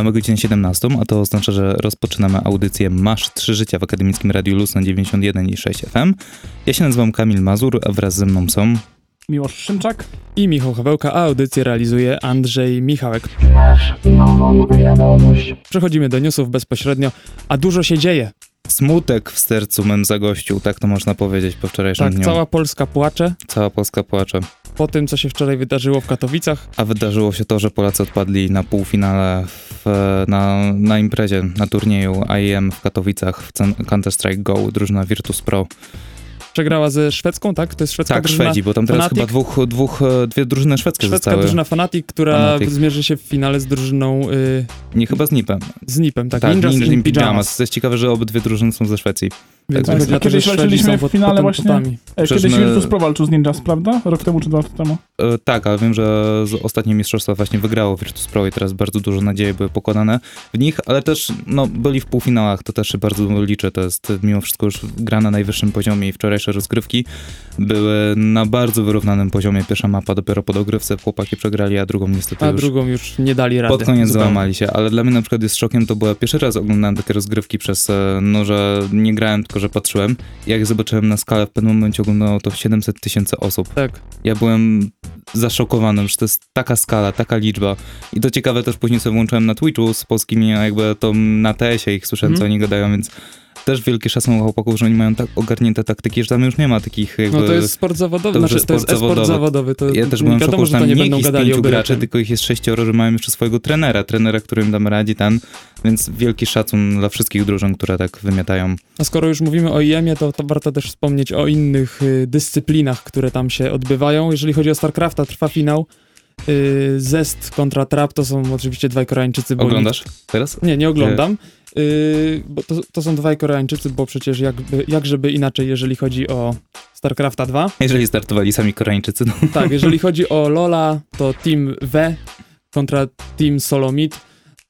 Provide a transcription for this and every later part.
Mamy godzinę 17, a to oznacza, że rozpoczynamy audycję Masz 3 życia w Akademickim Radiu Luz na 91,6 FM. Ja się nazywam Kamil Mazur, a wraz ze mną są... Miłosz Szymczak i Michał Hawełka, a audycję realizuje Andrzej Michałek. Przechodzimy do newsów bezpośrednio, a dużo się dzieje. Smutek w sercu mym zagościł, tak to można powiedzieć po wczorajszym tak, dniu. cała Polska płacze. Cała Polska płacze. Po tym, co się wczoraj wydarzyło w Katowicach. A wydarzyło się to, że Polacy odpadli na półfinale w, na, na imprezie, na turnieju IEM w Katowicach w Counter-Strike Go, drużyna Virtus Pro przegrała ze szwedzką, tak? To jest szwedzka tak, drużyna. Szwedzi, bo tam teraz Fanatic? chyba dwóch, dwóch, dwie drużyny szwedzkie Szwedzka zostały. drużyna Fanatic, która Fanatic. zmierzy się w finale z drużyną... Y... Nie, chyba z Nipem. Z Nipem, tak. tak Ninjas Ninja in Pyjamas. Pyjamas. To jest ciekawe, że obydwie drużyny są ze Szwecji. Więc Tak, kiedyś walczyliśmy w finale właśnie-. E, Przecież Kiedyś my- Virtus Pro walczył z Ninjas, prawda? Rok temu czy dwa lata temu? E, tak, ale wiem, że z ostatnie mistrzostwa właśnie wygrało Virtus Pro i teraz bardzo dużo nadziei były pokładane w nich, ale też no, byli w półfinałach, to też się bardzo liczę. To jest mimo wszystko już gra na najwyższym poziomie i wczorajsze rozgrywki były na bardzo wyrównanym poziomie. Pierwsza mapa dopiero po dogrywce chłopaki przegrali, a drugą niestety A już drugą już nie dali rady. pod koniec zupełnie. załamali się. Ale dla mnie na przykład jest szokiem, to była pierwszy raz oglądałem takie rozgrywki przez, e, no że nie grałem, tylko że patrzyłem. Jak zobaczyłem na skalę, w pewnym momencie oglądało to 700 tysięcy osób. Tak. Ja byłem zaszokowany, że to jest taka skala, taka liczba. I to ciekawe też później sobie włączyłem na Twitchu z polskimi, a jakby to na TS-ie ich słyszałem, co Mhm. oni gadają, więc też wielkie szacun dla chłopaków, że oni mają tak ogarnięte taktyki, że tam już nie ma takich jakby... No to jest sport zawodowy, to znaczy jest to jest sport e-sport zawodowy. To Ja też byłem w wiadomo, szoku, że że to tam nie nie będą gadali pięciu graczy, tylko ich jest sześcioro, że mają jeszcze swojego trenera, trenera, którym damy radzi ten, więc wielki szacun dla wszystkich drużyn, które tak wymiatają. A skoro już mówimy o IEM-ie, to, to warto też wspomnieć o innych y, dyscyplinach, które tam się odbywają. Jeżeli chodzi o StarCrafta, trwa finał. Y, Zest kontra Trap to są oczywiście dwaj Koreańczycy. bo Oglądasz teraz? nikt- Nie, nie oglądam. Y, bo to, to są dwaj Koreańczycy, bo przecież jakby, jak żeby inaczej, jeżeli chodzi o StarCrafta 2. Jeżeli startowali sami Koreańczycy, no. Tak, jeżeli chodzi o Lola, to Team V kontra Team Solomid.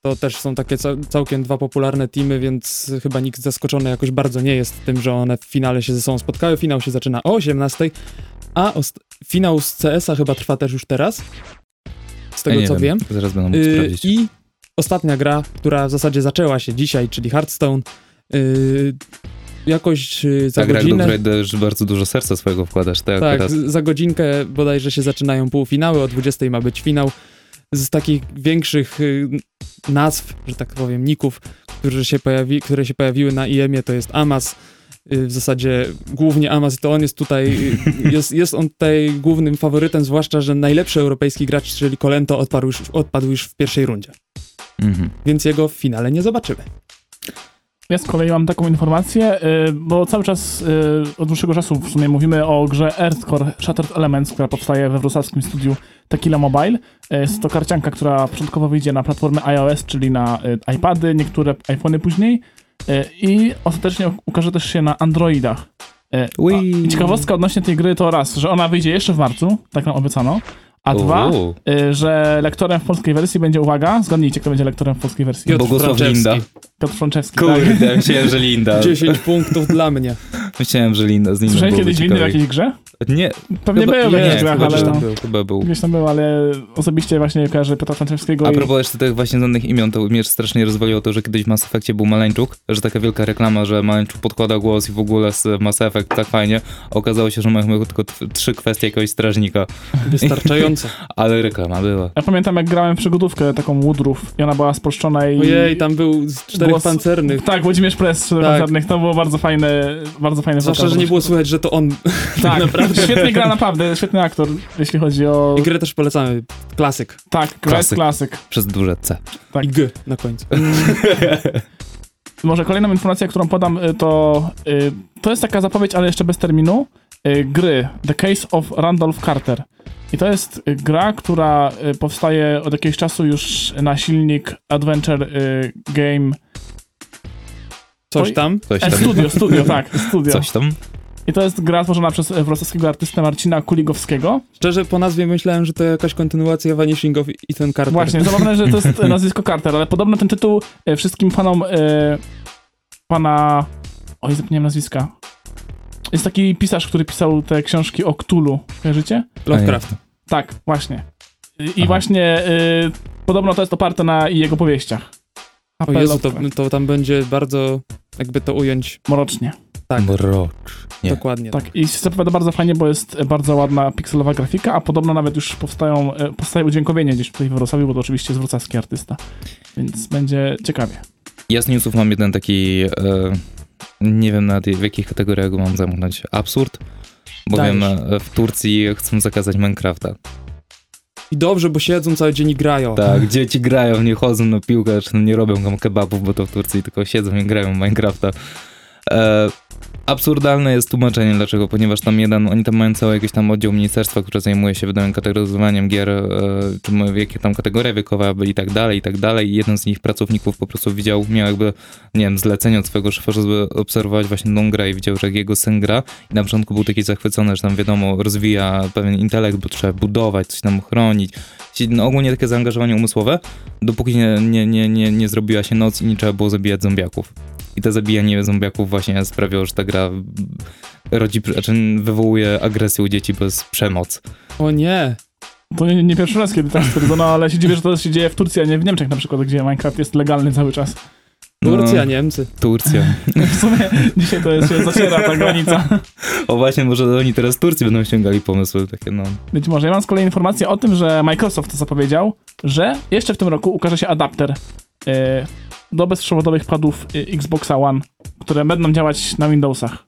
To też są takie cał- całkiem dwa popularne teamy, więc chyba nikt zaskoczony jakoś bardzo nie jest tym, że one w finale się ze sobą spotkały. Finał się zaczyna o 18, a finał z CS-a chyba trwa też już teraz. Z tego Ja co wiem. Zaraz będę mógł Yy, sprawdzić. I ostatnia gra, która w zasadzie zaczęła się dzisiaj, czyli Hearthstone. Yy, jakoś yy, za Ta gra, godzinę. której też bardzo dużo serca swojego wkładasz, tak, Tak, akurat. za godzinkę bodajże się zaczynają półfinały, o 20 ma być finał. Z takich większych y, nazw, że tak powiem, ników, którzy się pojawi, które się pojawiły na IEM-ie, to jest Amas. Y, W zasadzie głównie Amas, to on jest tutaj, y, jest, jest on tutaj głównym faworytem, zwłaszcza, że najlepszy europejski gracz, czyli Kolento, odpadł już, odpadł już w pierwszej rundzie. Mhm. Więc jego w finale nie zobaczymy. Ja z kolei mam taką informację, y, bo cały czas y, od dłuższego czasu w sumie mówimy o grze Earthcore Shattered Elements, która powstaje we wrocławskim studiu Tequila Mobile. Y, Jest to karcianka, która początkowo wyjdzie na platformę iOS, czyli na y, iPady, niektóre iPhony później y, i ostatecznie ukaże też się na Androidach. Ui. a- I ciekawostka odnośnie tej gry to raz, że ona wyjdzie jeszcze w marcu, tak nam obiecano, a dwa, Uuu. y, że lektorem w polskiej wersji będzie, uwaga, zgadnijcie, kto będzie lektorem w polskiej wersji. Piotr Bogusław Franczewski. Linda. Piotr Frączewski. tak. Kurde, myślałem, że Linda. 10 punktów dla mnie. Myślałem, że Linda z Lindą Słyszałeś byłoby kiedyś winny w jakiejś grze? Nie, Pewnie chyba, był w nie, jakichś grach, chyba ale tam no, był, chyba był. gdzieś tam był, ale osobiście właśnie kojarzę Piotra Franczewskiego A i... propos jeszcze tych właśnie znanych imion, to mnie strasznie rozwaliło to, że kiedyś w Mass Effectie był Maleńczuk, że taka wielka reklama, że Maleńczuk podkłada głos i w ogóle z Mass Effect tak fajnie. Okazało się, że mają tylko trzy kwestie jakiegoś strażnika, Wystarczająco. ale reklama była. Ja pamiętam, jak grałem w przygodówkę taką Woodruff i ona była spolszczona i... Ojej, tam był z czterech Głos- pancernych. Tak, Włodzimierz Press z Tak. tak. to było bardzo fajne, bardzo fajne Zwłaszcza, że nie było słychać, że to on. Tak, naprawdę. świetnie gra naprawdę, świetny aktor, jeśli chodzi o... I grę też polecamy. Klasyk. Tak, gra jest Klasyk. klasyk. Przez duże C. Tak. I G na końcu. Może kolejną informację, którą podam, y, to y, to jest taka zapowiedź, ale jeszcze bez terminu, y, gry The Case of Randolph Carter. I to jest gra, która powstaje od jakiegoś czasu już na silnik Adventure y, Game Coś tam. Coś e, tam. Studio, studio, tak, studio. Coś tam. I to jest gra tworzona przez e, wrocławskiego artystę Marcina Kuligowskiego. Szczerze po nazwie myślałem, że to jakaś kontynuacja Vanishing of Ethan Carter. Właśnie, zabawne, że to jest e, nazwisko Carter, ale podobno ten tytuł e, wszystkim fanom e, pana... Oj, zapomniałem nazwiska. Jest taki pisarz, który pisał te książki o Cthulhu. Kojarzycie? Lovecraft. Tak, właśnie. I, Aha. właśnie y, podobno to jest oparte na jego powieściach. O apel Jezu, o- to, to tam będzie bardzo, jakby to ująć, mrocznie. Tak, Mrocz. Nie. dokładnie. Tak, i się zapowiada bardzo fajnie, bo jest bardzo ładna pikselowa grafika, a podobno nawet już powstają, e, powstaje udźwiękowienie gdzieś tutaj w Wrocławiu, bo to oczywiście jest wrocławski artysta, więc będzie ciekawie. Ja z newsów mam jeden taki, e, nie wiem nawet w jakich kategoriach go mam zamknąć, absurd, bowiem Dajesz. e, w Turcji chcą zakazać Minecrafta. I dobrze, bo siedzą cały dzień i grają. Tak, dzieci grają, nie chodzą na piłkę, czy nie robią tam kebabów, bo to w Turcji tylko siedzą i grają Minecrafta. E, absurdalne jest tłumaczenie dlaczego, ponieważ tam jeden, oni tam mają cały jakiś tam oddział ministerstwa, które zajmuje się wydawaniem kategoryzowaniem gier, e, czy jakie tam kategorie wiekowe i tak dalej, i tak dalej. I jeden z nich pracowników po prostu widział, miał jakby, nie wiem, zlecenie od swojego szefa, żeby obserwować właśnie tą grę i widział, że jego syn gra i na początku był taki zachwycony, że tam wiadomo, rozwija pewien intelekt, bo trzeba budować, coś tam chronić. No, ogólnie takie zaangażowanie umysłowe, dopóki nie, nie, nie, nie, nie zrobiła się noc i nie trzeba było zabijać zombiaków. I to zabijanie zombiaków właśnie sprawiało, że ta gra rodzi, znaczy wywołuje agresję u dzieci bez przemoc. O nie, To nie, nie pierwszy raz, kiedy tak stwierdzono, ale się dziwię, że to się dzieje w Turcji, a nie w Niemczech na przykład, gdzie Minecraft jest legalny cały czas. Turcja, No, Niemcy. Turcja. W sumie dzisiaj to jest, się zaciera ta granica. O właśnie, może oni teraz z Turcji będą ściągali pomysły takie, no. Być może. Ja mam z kolei informację o tym, że Microsoft zapowiedział, że jeszcze w tym roku ukaże się adapter e, do bezprzewodowych padów e, Xboxa One, które będą działać na Windowsach.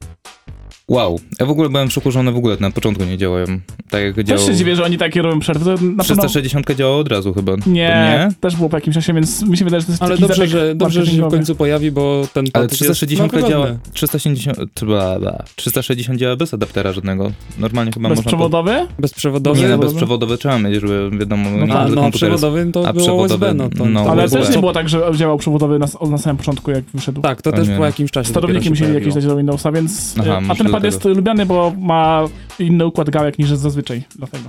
Wow. Ja w ogóle byłem w szoku, że one w ogóle na początku nie działają. Tak jak Też działało... się dziwię, że oni takie robią przerwy. To na pewno... 360 działało od razu chyba. Nie, nie? też było po jakimś czasie, więc mi się wydaje, że to jest Ale taki dobrze, że, dobrze, że się w końcu pojawi, bo ten Ale pad 360 jest, no, działa. wygodny. 360, bla, bla, 360 działa bez adaptera żadnego. Normalnie chyba można. Bezprzewodowy? Bezprzewodowy. Nie, no Bezprzewodowy? bezprzewodowy trzeba mieć, żeby wiadomo. No nie tak, no, jest- przewodowy to a było przewodowy, USB, no to... no, Ale USB. też nie było tak, że działał przewodowy na, na samym początku, jak wyszedł. Tak, to To też nie. po jakimś czasie Sterowniki dopiero się musieli jakieś dać do Windowsa, więc... Aha, e, a ten jest lubiany, bo ma inny układ gałek niż jest zazwyczaj, dlatego.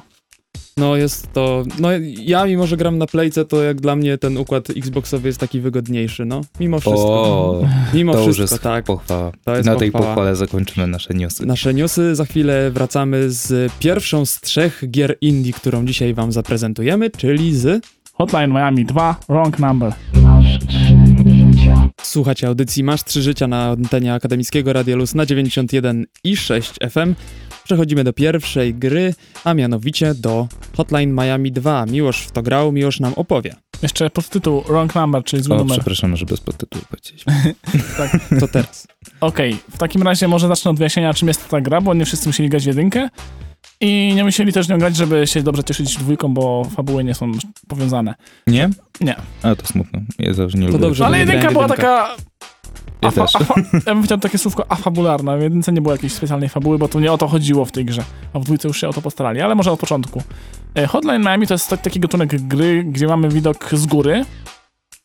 No jest to... No ja mimo, że gram na Playce, to jak dla mnie ten układ Xboxowy jest taki wygodniejszy, no. Mimo wszystko. O, Mimo to już wszystko, jest tak. pochwała. To jest na tej pochwała. pochwale zakończymy nasze newsy. Nasze newsy, za chwilę wracamy z pierwszą z trzech gier indie, którą dzisiaj wam zaprezentujemy, czyli z... Hotline Miami 2, Wrong Number. Słuchacie audycji Masz 3 Życia na antenie akademickiego Radia Luz na 91 i 6 FM. Przechodzimy do pierwszej gry, a mianowicie do Hotline Miami 2. Miłosz w to grał, Miłosz nam opowie. Jeszcze podtytuł Wrong Number, czyli zły O, numer. przepraszam, że bez podtytułu powiedzieliśmy. Co teraz? Okej, w takim razie może zacznę od wyjaśnienia, czym jest ta gra, bo nie wszyscy musieli grać w jedynkę. I nie musieli też nią grać, żeby się dobrze cieszyć dwójką, bo fabuły nie są powiązane. Nie? Nie. A, to smutno. Ja zawsze nie lubię. dobrze. Ale jedynka była jedynka. taka... Ja Afa, też. afa, ja bym chciał takie słówko afabularna. W jedynce nie było jakiejś specjalnej fabuły, bo to nie o to chodziło w tej grze. A w dwójce już się o to postarali, ale może od początku. E, Hotline Miami to jest tak- taki gatunek gry, gdzie mamy widok z góry.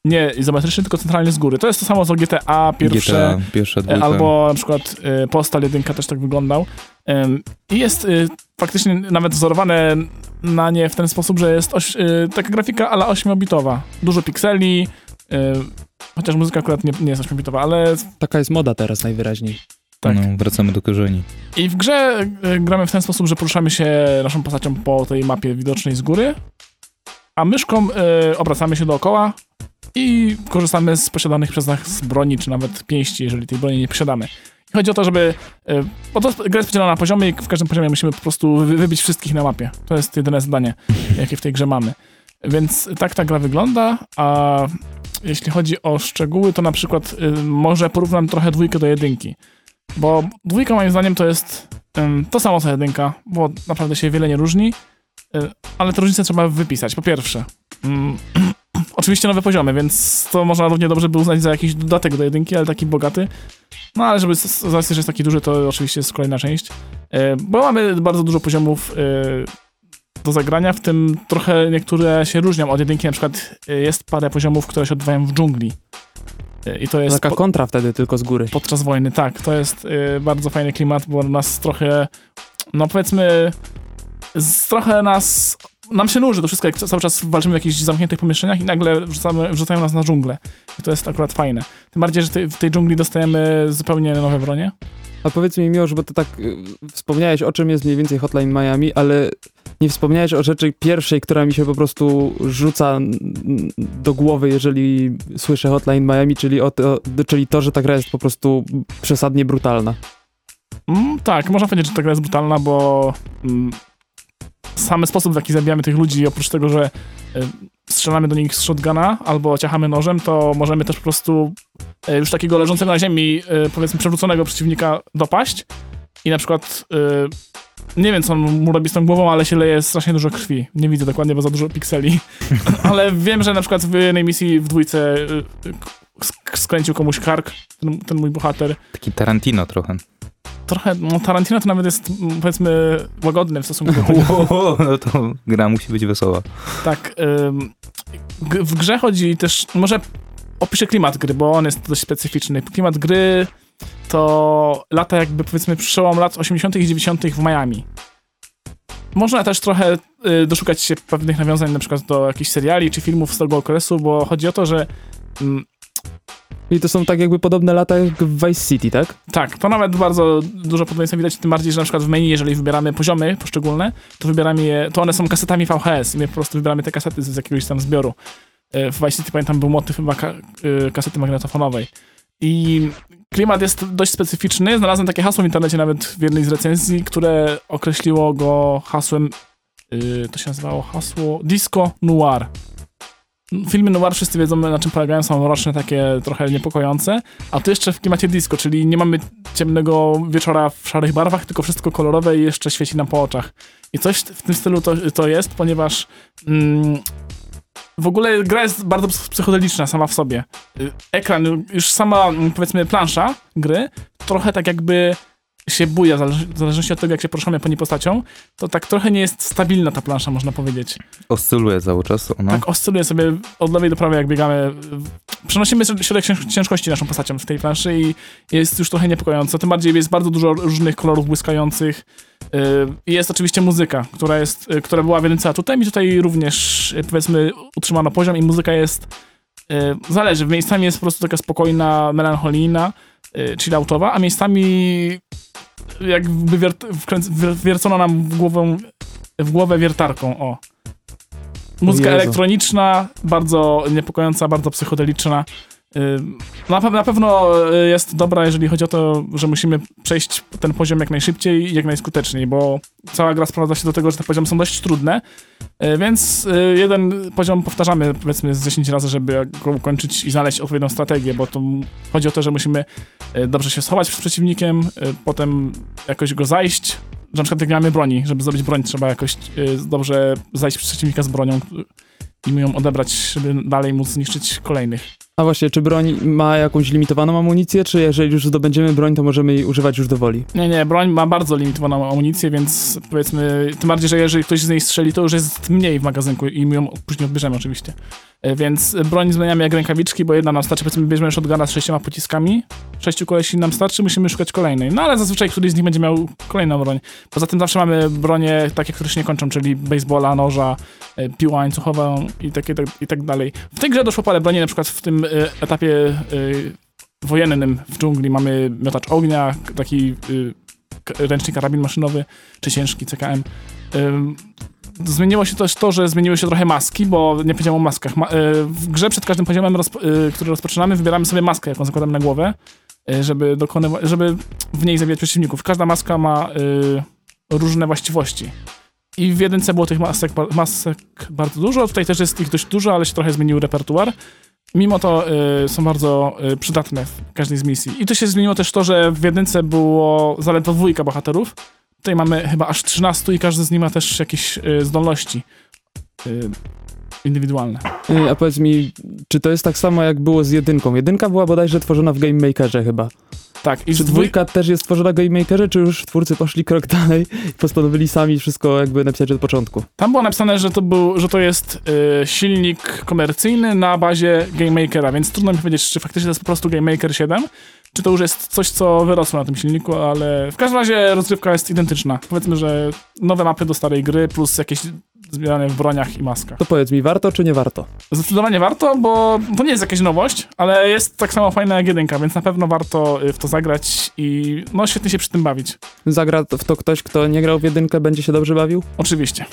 Nie izometryczny, tylko centralnie z góry. To jest to samo co GTA pierwsze. GTA, pierwsza, E, dwójka. Albo na przykład e, Postal 1 też tak wyglądał. I jest e, faktycznie nawet wzorowane na nie w ten sposób, że jest oś, taka grafika ala 8-bitowa. Dużo pikseli, chociaż muzyka akurat nie, nie jest 8-bitowa, ale Taka jest moda teraz najwyraźniej. tak. No, wracamy do korzeni. I w grze gramy w ten sposób, że poruszamy się naszą postacią po tej mapie widocznej z góry, a myszką obracamy się dookoła i korzystamy z posiadanych przez nas broni, czy nawet pięści, jeżeli tej broni nie posiadamy. I chodzi o to, żeby... e, Bo to gra jest podzielona na poziomy i w każdym poziomie musimy po prostu wy- wybić wszystkich na mapie. To jest jedyne zadanie, jakie w tej grze mamy. Więc tak ta gra wygląda, a jeśli chodzi o szczegóły, to na przykład y, może porównam trochę dwójkę do jedynki. Bo dwójka moim zdaniem to jest to samo co jedynka, bo naprawdę się wiele nie różni, y, ale te różnice trzeba wypisać. Po pierwsze, ym, oczywiście nowe poziomy, więc to można równie dobrze by uznać za jakiś dodatek do jedynki, ale taki bogaty. No ale żeby z z racji, że jest taki duży, to oczywiście jest kolejna część. Y, bo mamy bardzo dużo poziomów y, do zagrania, w tym trochę niektóre się różnią od jedynki, na przykład y, jest parę poziomów, które się odbywają w dżungli. I to jest Taka kontra wtedy tylko z góry. podczas wojny, tak. To jest bardzo fajny klimat, bo nas trochę, no powiedzmy, trochę nas, nam się nuży to wszystko, jak cały czas walczymy w jakichś zamkniętych pomieszczeniach i nagle wrzucamy, wrzucają nas na dżunglę. I to jest akurat fajne. Tym bardziej, że w tej dżungli dostajemy zupełnie nowe bronie. A powiedz mi, Miłosz, bo ty tak y, wspomniałeś, o czym jest mniej więcej Hotline Miami, ale nie wspomniałeś o rzeczy pierwszej, która mi się po prostu rzuca do głowy, jeżeli słyszę Hotline Miami, czyli, o to, czyli to, że ta gra jest po prostu przesadnie brutalna. Mm, tak, można powiedzieć, że ta gra jest brutalna, bo mm, sam sposób, w jaki zabijamy tych ludzi, oprócz tego, że y, strzelamy do nich z shotguna albo ciachamy nożem, to możemy też po prostu y, już takiego leżącego na ziemi, y, powiedzmy przewróconego przeciwnika dopaść i na przykład nie wiem, co on mu robi z tą głową, ale się leje strasznie dużo krwi. Nie widzę dokładnie, bo za dużo pikseli. ale wiem, że na przykład w jednej misji w dwójce sk- skręcił komuś kark, ten, ten mój bohater. Taki Tarantino trochę. Trochę, no Tarantino to nawet jest, powiedzmy, łagodny w stosunku do tego. No to gra musi być wesoła. Tak, w grze chodzi też, może opiszę klimat gry, bo on jest dość specyficzny. Klimat gry to lata jakby powiedzmy przełom lat 80. i 90. w Miami. Można też trochę y, doszukać się pewnych nawiązań na przykład do jakichś seriali czy filmów z tego okresu, bo chodzi o to, że mm, I to są tak jakby podobne lata jak w Vice City, tak? Tak, to nawet bardzo dużo podobieństwa widać, tym bardziej, że na przykład w menu, jeżeli wybieramy poziomy poszczególne, to wybieramy je, to one są kasetami VHS i my po prostu wybieramy te kasety z jakiegoś tam zbioru. E, W Vice City pamiętam był motyw chyba ka e, kasety magnetofonowej. I klimat jest dość specyficzny. Znalazłem takie hasło w internecie nawet w jednej z recenzji, które określiło go hasłem, y, to się nazywało hasło Disco Noir. Filmy noir wszyscy wiedzą na czym polegają, są mroczne, takie trochę niepokojące, a tu jeszcze w klimacie disco, czyli nie mamy ciemnego wieczora w szarych barwach, tylko wszystko kolorowe i jeszcze świeci nam po oczach. I coś w tym stylu to, to jest, ponieważ mm, w ogóle gra jest bardzo psychodeliczna sama w sobie. Y, Ekran, już sama mm, powiedzmy plansza gry, trochę tak jakby się buja, w zależności od tego jak się poruszamy po niej postacią, to tak trochę nie jest stabilna ta plansza, można powiedzieć. Oscyluje cały czas ona. Tak oscyluje sobie od lewej do prawej, jak biegamy. Przenosimy środek cięż- ciężkości naszą postacią w tej planszy i jest już trochę niepokojąco. Tym bardziej jest bardzo dużo różnych kolorów błyskających. Yy, jest oczywiście muzyka, która, jest, yy, która była w jedynce atutem i tutaj również, yy, powiedzmy, utrzymano poziom i muzyka jest... Zależy, miejscami jest po prostu taka spokojna, melancholijna, chilloutowa, a miejscami jakby wier- wiercono nam w głowę, w głowę wiertarką, o. Muzyka elektroniczna, bardzo niepokojąca, bardzo psychodeliczna. Na, pe- na pewno y, jest dobra, jeżeli chodzi o to, że musimy przejść ten poziom jak najszybciej i jak najskuteczniej, bo cała gra sprowadza się do tego, że te poziomy są dość trudne, y, więc y, jeden poziom powtarzamy powiedzmy z 10 razy, żeby go ukończyć i znaleźć odpowiednią strategię, bo m- chodzi o to, że musimy dobrze się schować przed przeciwnikiem, potem jakoś go zajść, że na przykład jak nie mamy broni, żeby zrobić broń, trzeba jakoś dobrze zajść przeciwnika z bronią i mu ją odebrać, żeby dalej móc zniszczyć kolejnych. A właśnie, czy broń ma jakąś limitowaną amunicję, czy jeżeli już zdobędziemy broń, to możemy jej używać już do woli? Nie, nie, broń ma bardzo limitowaną amunicję, więc powiedzmy, tym bardziej, że jeżeli ktoś z niej strzeli, to już jest mniej w magazynku i my ją później odbierzemy oczywiście. E, Więc broń zmieniamy jak rękawiczki, bo jedna nam starczy, powiedzmy, bierzemy shotguna z sześcioma pociskami, sześciu kolesi nam starczy, musimy szukać kolejnej. No ale zazwyczaj któryś z nich będzie miał kolejną broń. Poza tym zawsze mamy bronie takie, które się nie kończą, czyli baseballa, noża, e, piła łańcuchową i, takie, tak, i tak dalej. W tej grze doszło parę broni, na przykład w tym etapie e, wojennym w dżungli mamy miotacz ognia, taki k- ręczny karabin maszynowy, czy ciężki CKM. Zmieniło się też to, że zmieniły się trochę maski, bo nie powiedziałem o maskach. Ma, w grze przed każdym poziomem, który rozpoczynamy, wybieramy sobie maskę, jaką zakładamy na głowę, żeby, żeby w niej zabijać przeciwników. Każda maska ma różne właściwości. I w jedynce było tych masek, masek bardzo dużo, tutaj też jest ich dość dużo, ale się trochę zmienił repertuar. Mimo to y, są bardzo y, przydatne w każdej z misji. I to się zmieniło też to, że w jedynce było zaledwo dwójka bohaterów. Tutaj mamy chyba aż 13 i każdy z nich ma też jakieś y, zdolności y, indywidualne. Yy, A powiedz mi, czy to jest tak samo jak było z jedynką? Jedynka była bodajże tworzona w Game Makerze chyba. Tak, i Czy z dwój... dwójka też jest tworzona w Game Makerze, czy już twórcy poszli krok dalej i postanowili sami wszystko jakby napisać od początku? Tam było napisane, że to, był, że to jest y, silnik komercyjny na bazie Game Makera, więc trudno mi powiedzieć, czy faktycznie to jest po prostu Game Maker 7, czy to już jest coś, co wyrosło na tym silniku, ale w każdym razie rozgrywka jest identyczna. Powiedzmy, że nowe mapy do starej gry, plus jakieś zbierany w broniach i maskach. To powiedz mi, warto czy nie warto? Zdecydowanie warto, bo to nie jest jakaś nowość, ale jest tak samo fajna jak jedynka, więc na pewno warto y, w to zagrać i no świetnie się przy tym bawić. Zagra w to ktoś, kto nie grał w jedynkę, będzie się dobrze bawił? Oczywiście.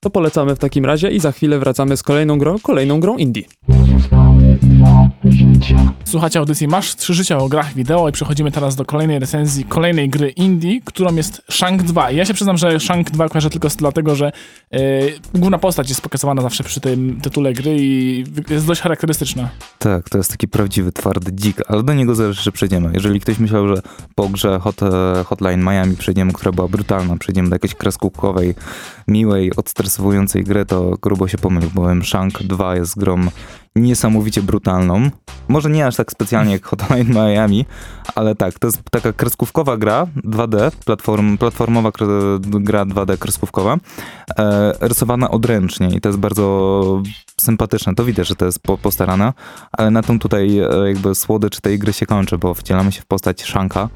To polecamy w takim razie i za chwilę wracamy z kolejną grą, kolejną grą indie. Słuchacie audycji Masz Trzy Życia o grach wideo i przechodzimy teraz do kolejnej recenzji, kolejnej gry indie, którą jest Shank 2. I ja się przyznam, że Shank 2 kojarzę tylko dlatego, że yy, główna postać jest pokazywana zawsze przy tym tytule gry i jest dość charakterystyczna. Tak, to jest taki prawdziwy, twardy dzik, ale do niego zaraz jeszcze przejdziemy. Jeżeli ktoś myślał, że po grze Hot, e, Hotline Miami przejdziemy, która była brutalna, przejdziemy do jakiejś kreskówkowej, miłej, odstresowującej gry, to grubo się pomylił, bowiem Shank 2 jest grą niesamowicie brutalną. Może nie aż tak specjalnie jak Hotline Miami, ale tak, to jest taka kreskówkowa gra 2D, platform, platformowa gra 2D kreskówkowa, e, rysowana odręcznie i to jest bardzo sympatyczne. To widać, że to jest po, postarane, ale na tym tutaj e, jakby słodycz tej gry się kończy, bo wcielamy się w postać Shanka,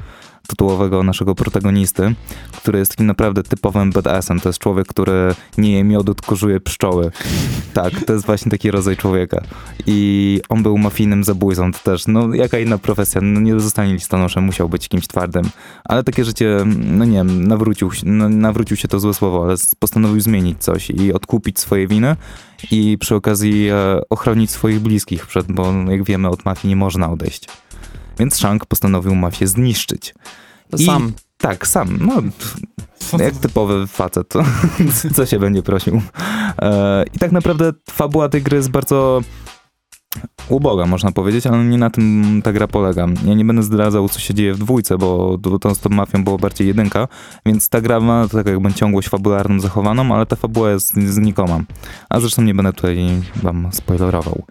tytułowego naszego protagonisty, który jest takim naprawdę typowym badassem. To jest człowiek, który nie je miodu, tylko żuje pszczoły. Tak, to jest właśnie taki rodzaj człowieka. I on był mafijnym zabójcą, to też, no jaka inna profesja, no nie zostanie listonoszem, musiał być kimś twardym. Ale takie życie, no nie wiem, nawrócił, no, nawrócił się to złe słowo, ale postanowił zmienić coś i odkupić swoje winy i przy okazji e, ochronić swoich bliskich przed, bo jak wiemy od mafii nie można odejść. Więc Shank postanowił mafię zniszczyć. I, sam. Tak, sam. No, jak typowy facet, co się będzie prosił. E, I tak naprawdę fabuła tej gry jest bardzo uboga, można powiedzieć, ale nie na tym ta gra polega. Ja nie będę zdradzał, co się dzieje w dwójce, bo to, z tą mafią było bardziej jedynka, więc ta gra ma tak jakby ciągłość fabularną zachowaną, ale ta fabuła jest znikoma. A zresztą nie będę tutaj wam spoilerował.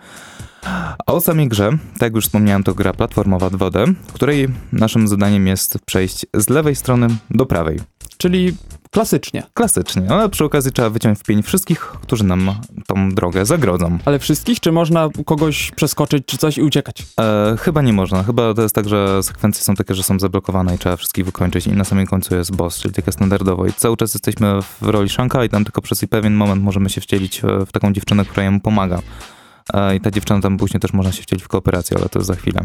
A o samej grze, tak jak już wspomniałem, to gra platformowa 2D, której naszym zadaniem jest przejść z lewej strony do prawej. Czyli klasycznie. Klasycznie, ale przy okazji trzeba wyciąć w pień wszystkich, którzy nam tą drogę zagrodzą. Ale wszystkich, czy można kogoś przeskoczyć, czy coś i uciekać? E, chyba nie można. Chyba to jest tak, że sekwencje są takie, że są zablokowane i trzeba wszystkich wykończyć i na samym końcu jest boss, czyli takie standardowo. I cały czas jesteśmy w roli Shanka i tam tylko przez pewien moment możemy się wcielić w taką dziewczynę, która jemu pomaga. I ta dziewczyna tam później też można się wcielić w kooperację, ale to jest za chwilę.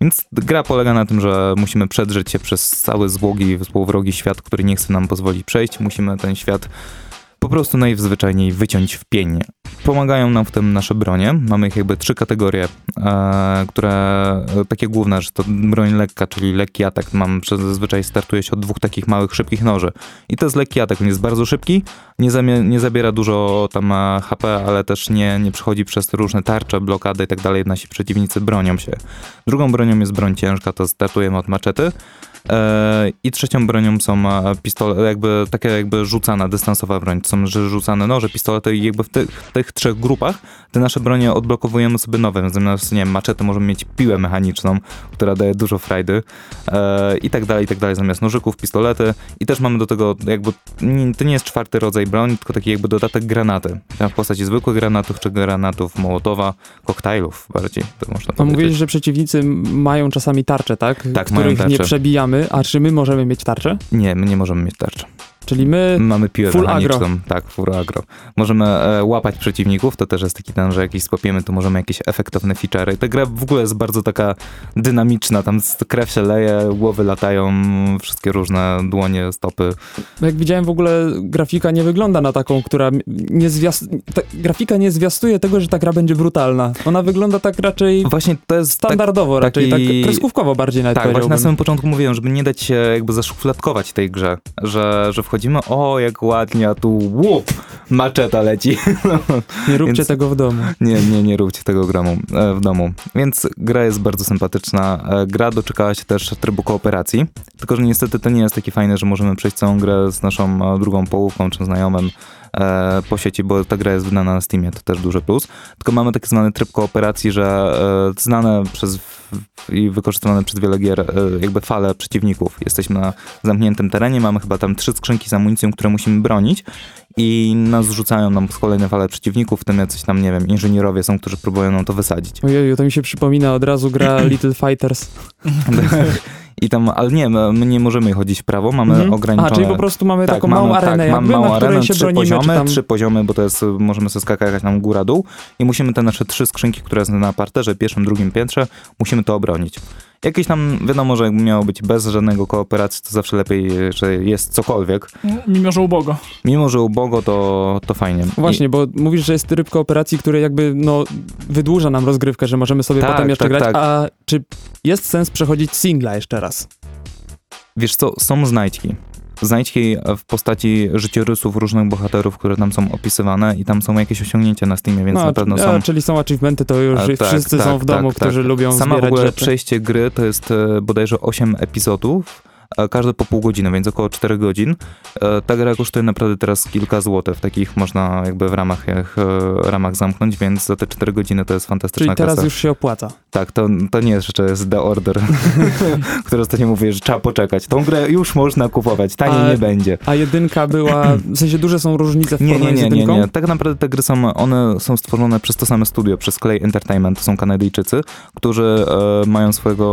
Więc gra polega na tym, że musimy przedrzeć się przez cały złogi, złowrogi świat, który nie chce nam pozwolić przejść. Musimy ten świat po prostu najzwyczajniej wyciąć w pień. Pomagają nam w tym nasze bronie. Mamy ich jakby trzy kategorie, e, które e, takie główne, że to broń lekka, czyli lekki atak. Mam zazwyczaj startuje się od dwóch takich małych, szybkich noży. I to jest lekki atak, on jest bardzo szybki, nie, nie zabiera dużo tam e, HP, ale też nie, nie przechodzi przez różne tarcze, blokady i tak dalej. Nasi przeciwnicy bronią się. Drugą bronią jest broń ciężka, to startujemy od maczety. E, I trzecią bronią są pistole, jakby takie jakby rzucana, dystansowa broń. Są rzucane noże, pistolety i jakby w tych, tych trzech grupach te nasze bronie odblokowujemy sobie nowe. Zamiast, nie wiem, maczety możemy mieć piłę mechaniczną, która daje dużo frajdy e, i tak dalej, i tak dalej. Zamiast nożyków, pistolety i też mamy do tego jakby, to nie jest czwarty rodzaj broni, tylko taki jakby dodatek granaty. W postaci zwykłych granatów, czy granatów mołotowa, koktajlów bardziej, to można powiedzieć. Mówiłeś, że przeciwnicy mają czasami tarcze, tak? Tak, Których nie przebijamy a czy my możemy mieć tarczę? Nie, my nie możemy mieć tarczy. Czyli my mamy piłę full agro. Tak, full agro. Możemy e, łapać przeciwników, to też jest taki ten, że jakiś skopiemy, to możemy jakieś efektowne feature'y. Ta gra w ogóle jest bardzo taka dynamiczna, tam krew się leje, głowy latają, wszystkie różne dłonie, stopy. Jak widziałem w ogóle grafika nie wygląda na taką, która nie zwiast... Ta grafika nie zwiastuje tego, że ta gra będzie brutalna. Ona wygląda tak raczej właśnie to jest tak- standardowo, tak, raczej taki... tak kreskówkowo bardziej nawet Tak, właśnie na samym początku mówiłem, żeby nie dać się jakby zaszufladkować tej grze, że, że wchodzi wchodzimy, o jak ładnie, a tu łup, maczeta leci. Nie róbcie Więc, tego w domu. Nie, nie, nie róbcie tego gramu, e, w domu. Więc gra jest bardzo sympatyczna. E, gra doczekała się też trybu kooperacji, tylko że niestety to nie jest taki fajny, że możemy przejść całą grę z naszą e, drugą połówką czy znajomym po sieci, bo ta gra jest wydana na Steamie, to też duży plus. Tylko mamy taki zwany tryb kooperacji, że e, znane przez i wykorzystywane przez wiele gier e, jakby fale przeciwników. Jesteśmy na zamkniętym terenie, mamy chyba tam trzy skrzynki z amunicją, które musimy bronić i nas rzucają nam kolejne fale przeciwników, w tym jacyś tam, nie wiem, inżynierowie są, którzy próbują nam to wysadzić. Ojej, to mi się przypomina od razu gra Little Fighters. I tam, ale nie, my, nie możemy chodzić w prawo, mamy Mhm. ograniczone... A, czyli po prostu mamy tak, taką mamy, małą arenę tak, jakby, mamy małą arenę, trzy bronimy, poziomy, tam... trzy poziomy, bo to jest, możemy sobie skakać tam góra-dół i musimy te nasze trzy skrzynki, które są na parterze, pierwszym, drugim piętrze, musimy to obronić. Jakieś tam, wiadomo, że jakby miało być bez żadnego kooperacji, to zawsze lepiej, że jest cokolwiek. Mimo, że ubogo. Mimo, że ubogo, to, to fajnie. Właśnie, bo mówisz, że jest tryb kooperacji, który jakby no, wydłuża nam rozgrywkę, że możemy sobie Tak, potem jeszcze tak, grać. tak. A czy jest sens przechodzić singla jeszcze raz? Wiesz co, są znajdźki. Znajdźki w postaci życiorysów różnych bohaterów, które tam są opisywane i tam są jakieś osiągnięcia na Steamie, więc no, na pewno a, są... czyli są achievementy, to już A, tak, wszyscy są tak, w domu, tak, którzy tak. lubią Sama w zbierać ogóle rzeczy. przejście gry to jest e, bodajże 8 epizodów, a każdy po pół godziny, więc około 4 godzin. E, Ta gra kosztuje naprawdę teraz kilka złotych, takich można jakby w ramach, jak, e, ramach zamknąć, więc za te 4 godziny to jest fantastyczna Czyli teraz kasa. już się opłaca. Tak, to, to nie jest, to jest The Order, który ostatnio mówię, że trzeba poczekać. Tą grę już można kupować, taniej nie będzie. A jedynka była, w sensie duże są różnice w Nie, nie, nie, nie, nie. Tak naprawdę te gry są, one są stworzone przez to same studio, przez Clay Entertainment, to są Kanadyjczycy, którzy e, mają swojego,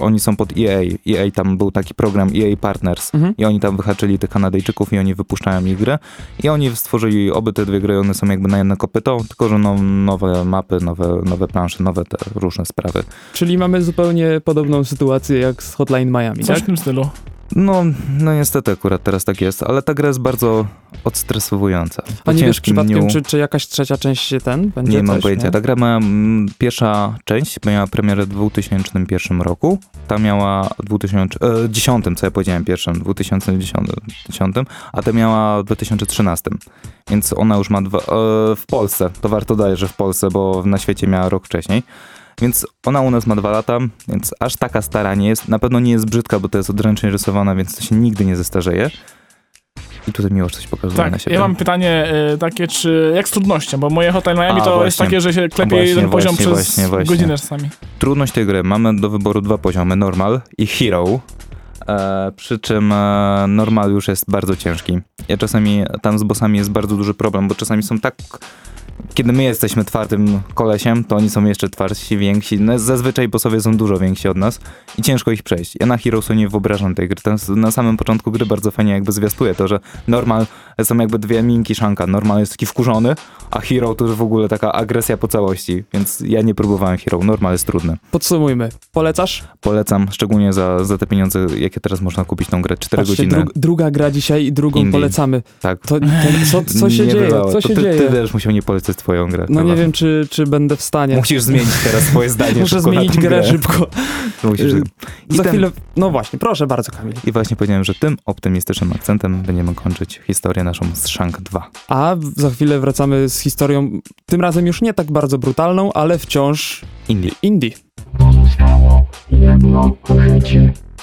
oni są pod EA. EA tam był taki program EA Partners Mhm. i oni tam wyhaczyli tych Kanadyjczyków i oni wypuszczają ich grę i oni stworzyli oby te dwie gry, one są jakby na jedno kopyto, tylko że no, nowe mapy, nowe, nowe plansze, nowe te różne sprawy. Czyli mamy zupełnie podobną sytuację jak z Hotline Miami, Coś tak? w tym stylu. No, no niestety akurat teraz tak jest, ale ta gra jest bardzo odstresowująca. Po A nie wiesz przypadkiem, dniu- czy, czy jakaś trzecia część się ten będzie Nie mam pojęcia. nie? Ta gra ma mm, pierwsza część miała premierę w 2001 roku. Ta miała w 2010, co ja powiedziałem pierwszym, w 2010, a ta miała w 2013. Więc ona już ma dwa, e, w Polsce. To warto dodać, że w Polsce, bo na świecie miała rok wcześniej. Więc ona u nas ma dwa lata, więc aż taka stara nie jest. Na pewno nie jest brzydka, bo to jest odręcznie rysowana, więc to się nigdy nie zestarzeje. I tutaj miłość coś pokazuje na Tak, siebie. ja mam pytanie y, takie, czy jak z trudnością, bo moje Hotline Miami A, to właśnie. jest takie, że się klepie Właśnie, jeden poziom właśnie, przez właśnie, właśnie. godzinę czasami. Trudność tej gry. Mamy do wyboru dwa poziomy, normal i hero. E, przy czym e, normal już jest bardzo ciężki. Ja czasami tam z bossami jest bardzo duży problem, bo czasami są tak. Kiedy my jesteśmy twardym kolesiem, to oni są jeszcze twardsi, więksi. No, zazwyczaj bossowie są dużo więksi od nas i ciężko ich przejść. Ja na Heroesu nie wyobrażam tej gry. Na samym początku gry bardzo fajnie jakby zwiastuje to, że normal są jakby dwie minki szanka. Normal jest taki wkurzony, a hero to już w ogóle taka agresja po całości. Więc ja nie próbowałem hero. Normal jest trudny. Podsumujmy. Polecasz? Polecam, szczególnie za, za te pieniądze, jakie teraz można kupić tą grę. 4 Patrzcie, godziny. dru- druga gra dzisiaj i drugą Indie. polecamy. Tak. To, to, co, co się Nie dzieje? bywało. Co to się ty, dzieje? Ty też musiał nie polecać twoją grę. no chyba. nie wiem, czy, czy będę w stanie. Musisz zmienić teraz swoje zdanie Muszę zmienić tą grę szybko. Musisz... Y, I, Za ten- chwilę. No właśnie, proszę bardzo, Kamil. I właśnie powiedziałem, że tym optymistycznym akcentem będziemy kończyć historię naszą z Shank 2. A za chwilę wracamy z historią, tym razem już nie tak bardzo brutalną, ale wciąż Indie. indie.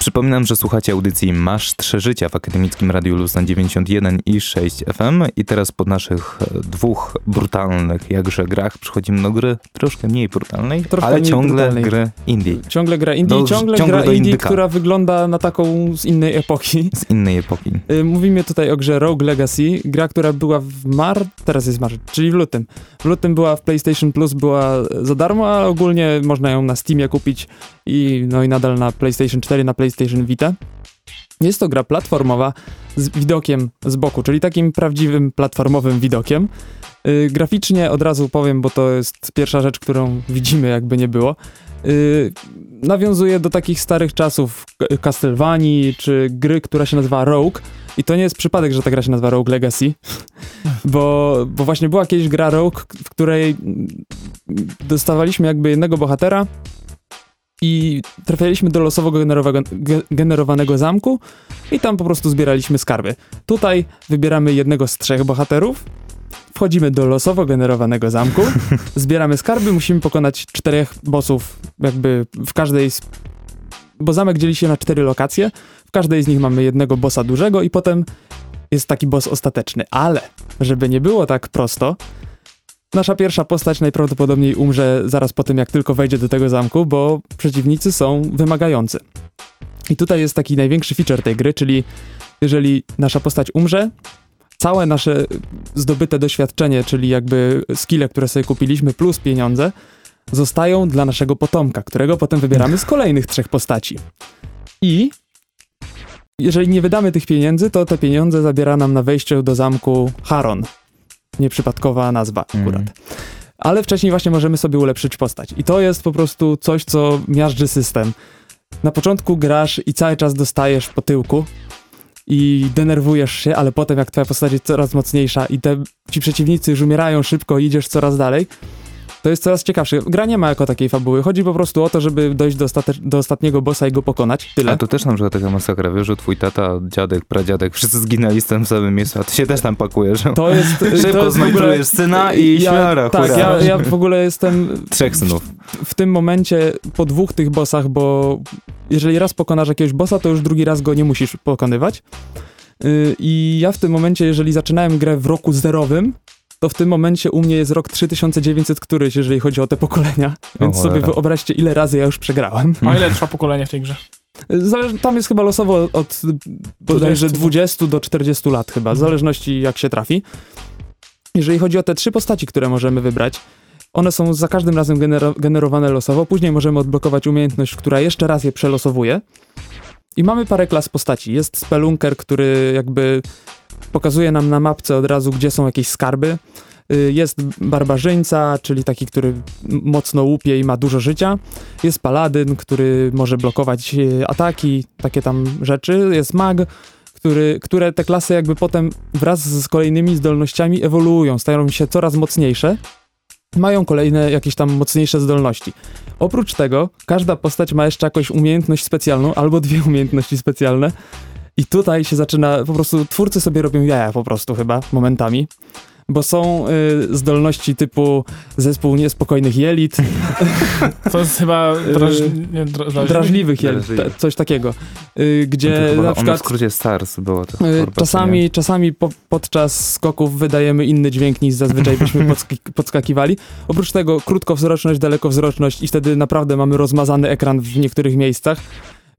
Przypominam, że słuchacie audycji Masz Trzy Życia w Akademickim Radiu Luz na 91 i 6 FM i teraz po naszych e, dwóch brutalnych jakże grach przechodzimy do gry troszkę mniej brutalnej, Troszkę ale mniej ciągle brutalnej. gry indie Ciągle gra indie, Do- ciągle, ciągle gra do indie, indyka. która wygląda na taką z innej epoki. z innej epoki. Y, Mówimy tutaj o grze Rogue Legacy, gra, która była w mar... teraz jest marz, czyli w lutym. W lutym była w PlayStation Plus, była za darmo, a ogólnie można ją na Steamie kupić i no i nadal na PlayStation 4, na PlayStation Vita. Jest to gra platformowa z widokiem z boku, czyli takim prawdziwym platformowym widokiem. Yy, graficznie od razu powiem, bo to jest pierwsza rzecz, którą widzimy, jakby nie było. Yy, nawiązuje do takich starych czasów Castlevanii, czy gry, która się nazywa Rogue. I to nie jest przypadek, że ta gra się nazywa Rogue Legacy, bo, bo właśnie była kiedyś gra Rogue, w której dostawaliśmy jakby jednego bohatera i trafialiśmy do losowo generowanego, ge- generowanego zamku i tam po prostu zbieraliśmy skarby. Tutaj wybieramy jednego z trzech bohaterów, wchodzimy do losowo generowanego zamku, zbieramy skarby, musimy pokonać czterech bossów jakby w każdej z... Bo zamek dzieli się na cztery lokacje, w każdej z nich mamy jednego bossa dużego i potem jest taki boss ostateczny. Ale, żeby nie było tak prosto, nasza pierwsza postać najprawdopodobniej umrze zaraz po tym, jak tylko wejdzie do tego zamku, bo przeciwnicy są wymagający. I tutaj jest taki największy feature tej gry, czyli jeżeli nasza postać umrze, całe nasze zdobyte doświadczenie, czyli jakby skille, które sobie kupiliśmy, plus pieniądze, zostają dla naszego potomka, którego potem wybieramy z kolejnych trzech postaci. I jeżeli nie wydamy tych pieniędzy, to te pieniądze zabiera nam na wejściu do zamku Haron. Nieprzypadkowa nazwa akurat. Mhm. Ale wcześniej właśnie możemy sobie ulepszyć postać. I to jest po prostu coś, co miażdży system. Na początku grasz i cały czas dostajesz po tyłku i denerwujesz się, ale potem jak twoja postać jest coraz mocniejsza i te, ci przeciwnicy już umierają szybko i idziesz coraz dalej, to jest coraz ciekawsze. Gra nie ma jako takiej fabuły. Chodzi po prostu o to, żeby dojść do, do ostatniego bossa i go pokonać. Tyle. A to też na przykład taka masakra, wiesz, że twój tata, dziadek, pradziadek, wszyscy zginęli z tym samym miejscu, a ty się też tam pakujesz. To jest, Szybko w znajdujesz syna i ja, śmiara, Tak, ja, ja w ogóle jestem Trzech synów. w tym momencie po dwóch tych bossach, bo jeżeli raz pokonasz jakiegoś bossa, to już drugi raz go nie musisz pokonywać. Yy, I ja w tym momencie, jeżeli zaczynałem grę w roku zerowym, to w tym momencie u mnie jest rok 3900 któryś, jeżeli chodzi o te pokolenia. Więc sobie cholera. wyobraźcie, ile razy ja już przegrałem. A ile trwa pokolenie w tej grze? Zależy, tam jest chyba losowo od bodajże 20. 20 do 40 lat chyba, w zależności jak się trafi. Jeżeli chodzi o te trzy postaci, które możemy wybrać, one są za każdym razem genero generowane losowo, później możemy odblokować umiejętność, która jeszcze raz je przelosowuje. I mamy parę klas postaci. Jest spelunker, który jakby pokazuje nam na mapce od razu, gdzie są jakieś skarby. Y, Jest barbarzyńca, czyli taki, który mocno łupie i ma dużo życia. Jest paladyn, który może blokować e, ataki, takie tam rzeczy. Jest mag, który, które te klasy jakby potem wraz z kolejnymi zdolnościami ewoluują, stają się coraz mocniejsze. Mają kolejne jakieś tam mocniejsze zdolności. Oprócz tego, każda postać ma jeszcze jakąś umiejętność specjalną, albo dwie umiejętności specjalne. I tutaj się zaczyna, po prostu twórcy sobie robią jaja po prostu chyba, momentami. Bo są y, zdolności typu zespół niespokojnych jelit, To jest chyba draż... nie, dra... drażliwy? drażliwych jelit, Drażliwych. te- coś takiego. Y, gdzie To na Ono w przykład skrócie STARS było to. y, czasami, czasami po, podczas skoków wydajemy inny dźwięk niż zazwyczaj byśmy podski- podskakiwali. Oprócz tego krótkowzroczność, dalekowzroczność i wtedy naprawdę mamy rozmazany ekran w niektórych miejscach.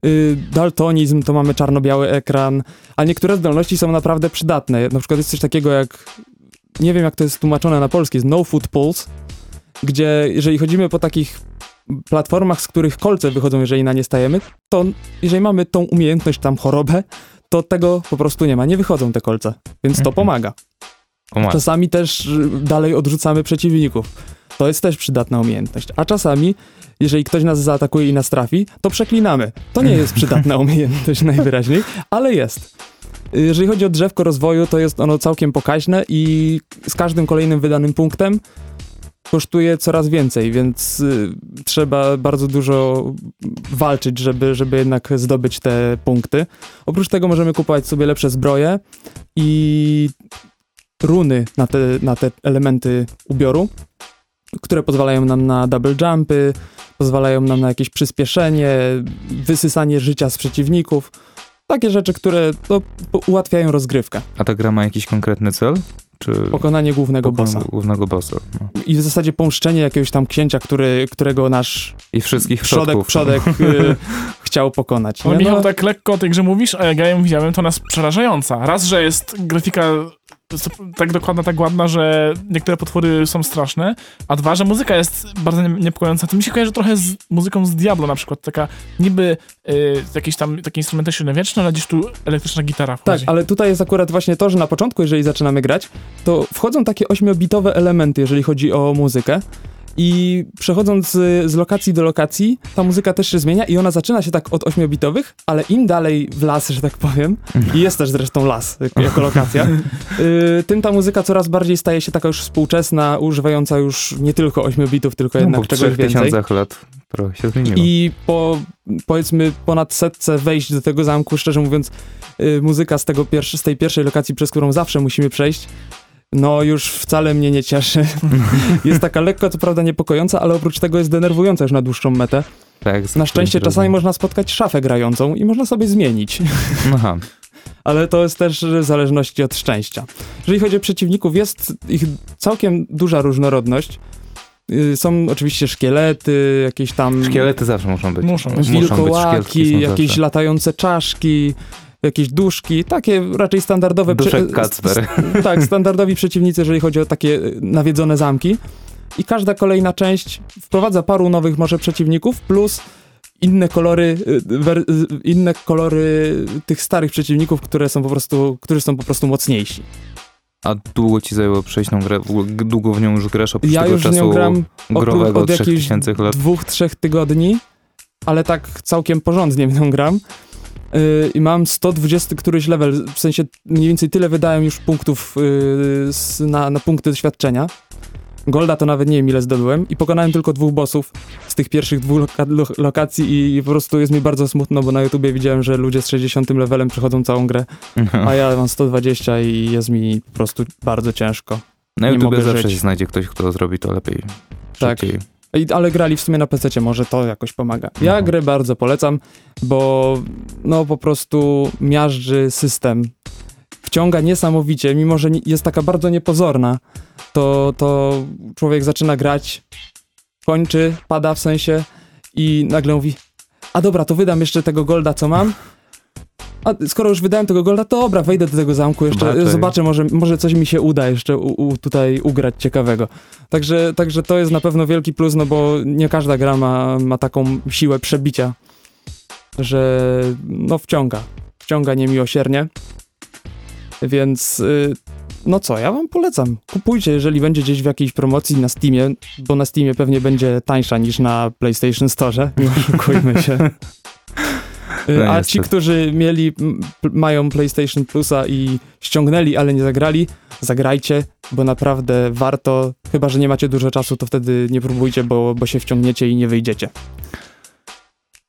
Y, daltonizm to mamy czarno-biały ekran, a niektóre zdolności są naprawdę przydatne. Na przykład jest coś takiego jak, nie wiem jak to jest tłumaczone na polski, jest no foot pulse, gdzie jeżeli chodzimy po takich platformach, z których kolce wychodzą, jeżeli na nie stajemy, to jeżeli mamy tą umiejętność, tam chorobę, to tego po prostu nie ma, nie wychodzą te kolce, więc to Mhm. pomaga. Czasami też dalej odrzucamy przeciwników. To jest też przydatna umiejętność. A czasami, jeżeli ktoś nas zaatakuje i nas trafi, to przeklinamy. To nie jest przydatna umiejętność najwyraźniej, ale jest. Jeżeli chodzi o drzewko rozwoju, to jest ono całkiem pokaźne i z każdym kolejnym wydanym punktem kosztuje coraz więcej, więc y, trzeba bardzo dużo walczyć, żeby, żeby jednak zdobyć te punkty. Oprócz tego możemy kupować sobie lepsze zbroje i runy na te, na te elementy ubioru, które pozwalają nam na double jumpy, pozwalają nam na jakieś przyspieszenie, wysysanie życia z przeciwników. Takie rzeczy, które no, po- ułatwiają rozgrywkę. A ta gra ma jakiś konkretny cel? Czy Pokonanie głównego bossa. Głównego bossa. No. I w zasadzie pomszczenie jakiegoś tam księcia, który, którego nasz I wszystkich przodek, przodek y, chciał pokonać. No, nie? Michał, No, tak lekko o tej grze mówisz, a jak ja ją widziałem, to jest przerażająca. Raz, że jest grafika tak dokładna, tak ładna, że niektóre potwory są straszne, a dwa, że muzyka jest bardzo nie- niepokojąca. To mi się kojarzy trochę z muzyką z Diablo na przykład, taka niby y, jakieś tam takie instrumenty średniowieczne, ale gdzieś tu elektryczna gitara Tak, wchodzi. ale tutaj jest akurat właśnie to, że na początku, jeżeli zaczynamy grać, to wchodzą takie ośmiobitowe elementy, jeżeli chodzi o muzykę. I przechodząc z, z lokacji do lokacji, ta muzyka też się zmienia i ona zaczyna się tak od ośmiobitowych, ale im dalej w las, że tak powiem, i jest też zresztą las jako- lokacja, y, tym ta muzyka coraz bardziej staje się taka już współczesna, używająca już nie tylko ośmiobitów, tylko No, jednak czegoś więcej. 3000 lat trochę się zmieniło. I po powiedzmy ponad setce wejść do tego zamku, szczerze mówiąc, y, muzyka z, tego z tej pierwszej lokacji, przez którą zawsze musimy przejść, no już wcale mnie nie cieszy. jest taka lekko, co prawda niepokojąca, ale oprócz tego jest denerwująca już na dłuższą metę. tak, Na szczęście czasami razem. można spotkać szafę grającą i można sobie zmienić. Aha. ale to jest też w zależności od szczęścia. Jeżeli chodzi o przeciwników, jest ich całkiem duża różnorodność. Y, Są oczywiście szkielety, jakieś tam Szkielety zawsze muszą być. Muszą być. Muszą być, wilkołaki, jakieś zawsze. latające czaszki, jakieś duszki, takie raczej standardowe... Duszek Kacper. Tak, standardowi przeciwnicy, jeżeli chodzi o takie y, nawiedzone zamki. I każda kolejna część wprowadza paru nowych może przeciwników, plus inne kolory, wer, y, inne kolory tych starych przeciwników, które są po prostu, którzy są po prostu mocniejsi. A długo ci zajęło przejść tą grę? Długo w nią już grasz oprócz Ja tego już czasu nią gram growego od jakichś 3000 lat? dwóch, trzech tygodni, ale tak całkiem porządnie w nią gram. Yy, I mam 120 któryś level, w sensie mniej więcej tyle wydałem już punktów yy, na, na punkty doświadczenia. Golda to nawet nie wiem ile zdobyłem i pokonałem tylko dwóch bossów z tych pierwszych dwóch loka lo lokacji i, i po prostu jest mi bardzo smutno, bo na YouTubie widziałem, że ludzie z 60 levelem przechodzą całą grę, a ja mam 120 i jest mi po prostu bardzo ciężko. Na mogę zawsze żyć. się znajdzie ktoś, kto zrobi to lepiej. Tak. I, ale grali w sumie na PC, może to jakoś pomaga. Ja Mhm. grę bardzo polecam, bo no po prostu miażdży system. Wciąga niesamowicie, mimo że jest taka bardzo niepozorna, to, to człowiek zaczyna grać, kończy, pada w sensie i nagle mówi, a dobra, to wydam jeszcze tego golda, co mam. A skoro już wydałem tego golda, to dobra, wejdę do tego zamku jeszcze, Zobaczę. zobaczę, może, może coś mi się uda jeszcze u, u, tutaj ugrać ciekawego. Także, także to jest na pewno wielki plus, no bo nie każda gra ma, ma taką siłę przebicia, że no wciąga, wciąga niemiłosiernie. Więc y, no co, ja wam polecam. Kupujcie, jeżeli będzie gdzieś w jakiejś promocji na Steamie, bo na Steamie pewnie będzie tańsza niż na PlayStation Store, nie oszukujmy się. No A ci, którzy mieli, mają PlayStation Plusa i ściągnęli, ale nie zagrali, zagrajcie, bo naprawdę warto, chyba, że nie macie dużo czasu, to wtedy nie próbujcie, bo, bo się wciągniecie i nie wyjdziecie.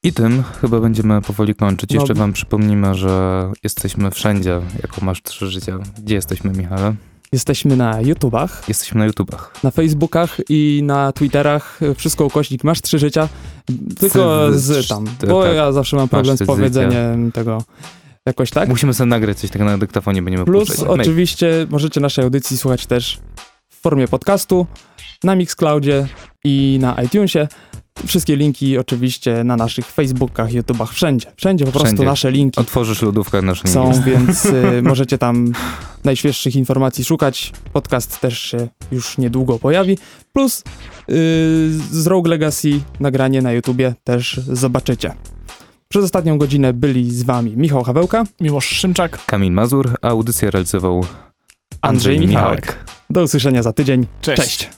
I tym chyba będziemy powoli kończyć. No. Jeszcze wam przypomnimy, że jesteśmy wszędzie, jako masz trzy życia. Gdzie jesteśmy, Michale? Jesteśmy na YouTubach, Jesteśmy na YouTubach. na Facebookach i na Twitterach, wszystko ukośnik, masz trzy życia, tylko Cy- z tam, bo tak. ja zawsze mam problem z trzy życia. powiedzeniem tego jakoś tak. Musimy sobie nagrać coś takiego na dyktafonie, będziemy Plus puszczać. oczywiście możecie naszej audycji słuchać też w formie podcastu na Mixcloudzie i na iTunesie. Wszystkie linki oczywiście na naszych Facebookach, YouTubach, wszędzie. Wszędzie po prostu Wszędzie. nasze linki Otworzysz lodówkę, nasz link są, więc y, możecie tam najświeższych informacji szukać. Podcast też się już niedługo pojawi. Plus y, z Rogue Legacy nagranie na YouTubie też zobaczycie. Przez ostatnią godzinę byli z wami Michał Hawełka, Miłosz Szymczak. Kamil Mazur, a audycję realizował Andrzej Michałek. Do usłyszenia za tydzień. Cześć. Cześć.